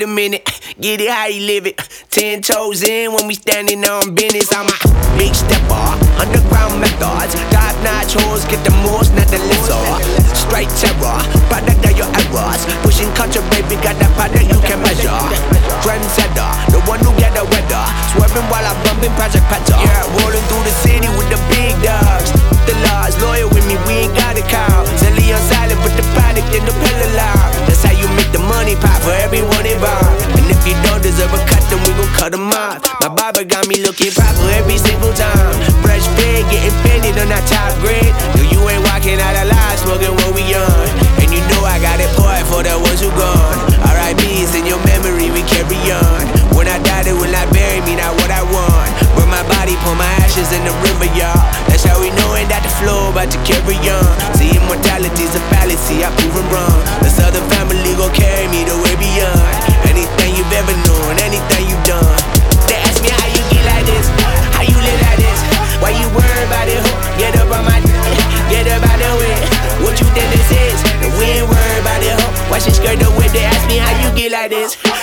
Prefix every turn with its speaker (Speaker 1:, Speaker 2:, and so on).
Speaker 1: minute. Get it how you live it. Ten toes in when we standing on business. I'm a big stepper, underground methods. Top notch hoes get the most, not the lesser. Straight terror, product of your errors. Pushing culture, baby, got that product you can measure. Trendsetter, the one who get the weather. Swerving while I'm bumping Project Petter. Yeah, rolling through the city with the big dogs. Barber got me looking proper every single time. Fresh fade, getting painted on that top grade. No, you ain't walking out alive, smoking what we on. And you know I got it poured for the ones who gone. R.I.P.'s in your memory, we carry on. When I die, they will not bury me, not what I want. Burn my body, pour my ashes in the river, y'all. That's how we knowin' that the flow about to carry on. See, immortality's a fallacy, I prove 'em wrong. it is.